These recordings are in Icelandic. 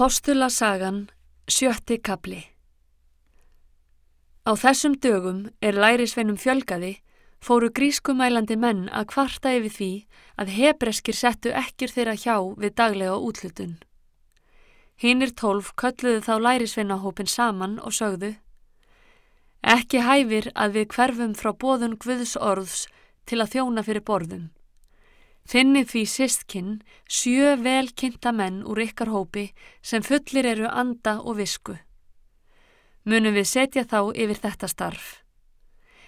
Apostula sagan, sjötti kapli Á þessum dögum er lærisveinum fjölgaði fóru grískumælandi menn að kvarta yfir því að hebreskir settu ekkir þeirra hjá við daglega útlutun. Hinnir tólf kölluðu þá lærisveinahópin saman og sögðu Ekki hæfir að við hverfum frá bóðun Guðs orðs til að þjóna fyrir borðum. Finnið því sístkinn sjö vel kynnta menn úr ykkar hópi sem fullir eru anda og visku. Munum við setja þá yfir þetta starf.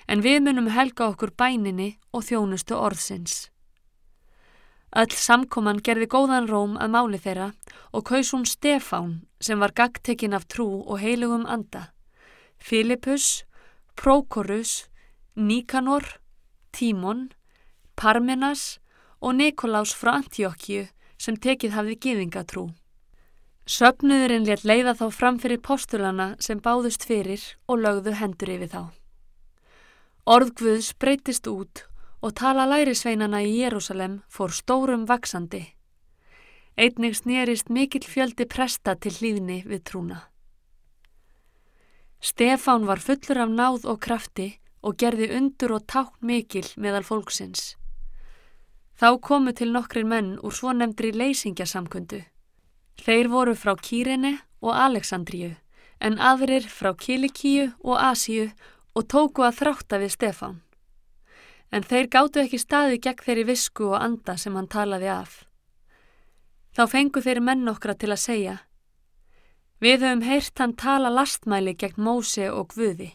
En við munum helga okkur bæninni og þjónustu orðsins. Öll samkoman gerði góðan róm að máli þeirra og kaus hún Stefán sem var gagtekinn af trú og heilugum anda. Filipus, Prókorus, Níkanor, Tímon, Parmenas og Nikolás frá Antiokkju sem tekið hafði gíðingatrú. Söpnuðurinn létt leiða þá fram fyrir postulana sem báðust fyrir og lögðu hendur yfir þá. Orðgvöðs breytist út og tala lærisveinana í Jérúsalem fór stórum vaksandi. Einnig snýrist mikill fjöldi presta til hlýðni við trúna. Stefán var fullur af náð og krafti og gerði undur og tákn mikil meðal fólksins. Þá komu til nokkrir menn úr svo nefndri leysingjasamkundu. Þeir voru frá Kýrene og Aleksandríu en aðrir frá Kilikíu og Asíu og tóku að þrátta við Stefán. En þeir gáttu ekki staði gegn þeirri visku og anda sem hann talaði af. Þá fengu þeir menn okkra til að segja Við höfum heyrt hann tala lastmæli gegn Móse og Guði.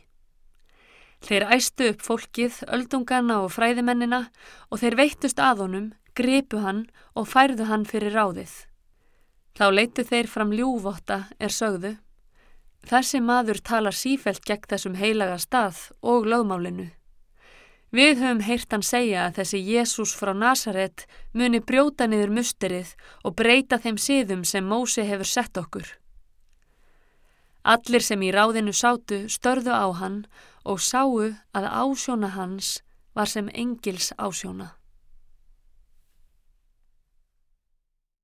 Þeir æstu upp fólkið, öldungana og fræðimennina og þeir veittust að honum, gripu hann og færðu hann fyrir ráðið. Þá leitu þeir fram ljúvotta er sögðu. Þessi maður talar sífelt gegn þessum heilaga stað og lögmálinu. Við höfum heyrt hann segja að þessi Jésús frá Nazaret muni brjóta niður musterið og breyta þeim síðum sem Mósi hefur sett okkur. Allir sem í ráðinu sátu störðu á hann og sáu að ásjóna hans var sem engils ásjóna.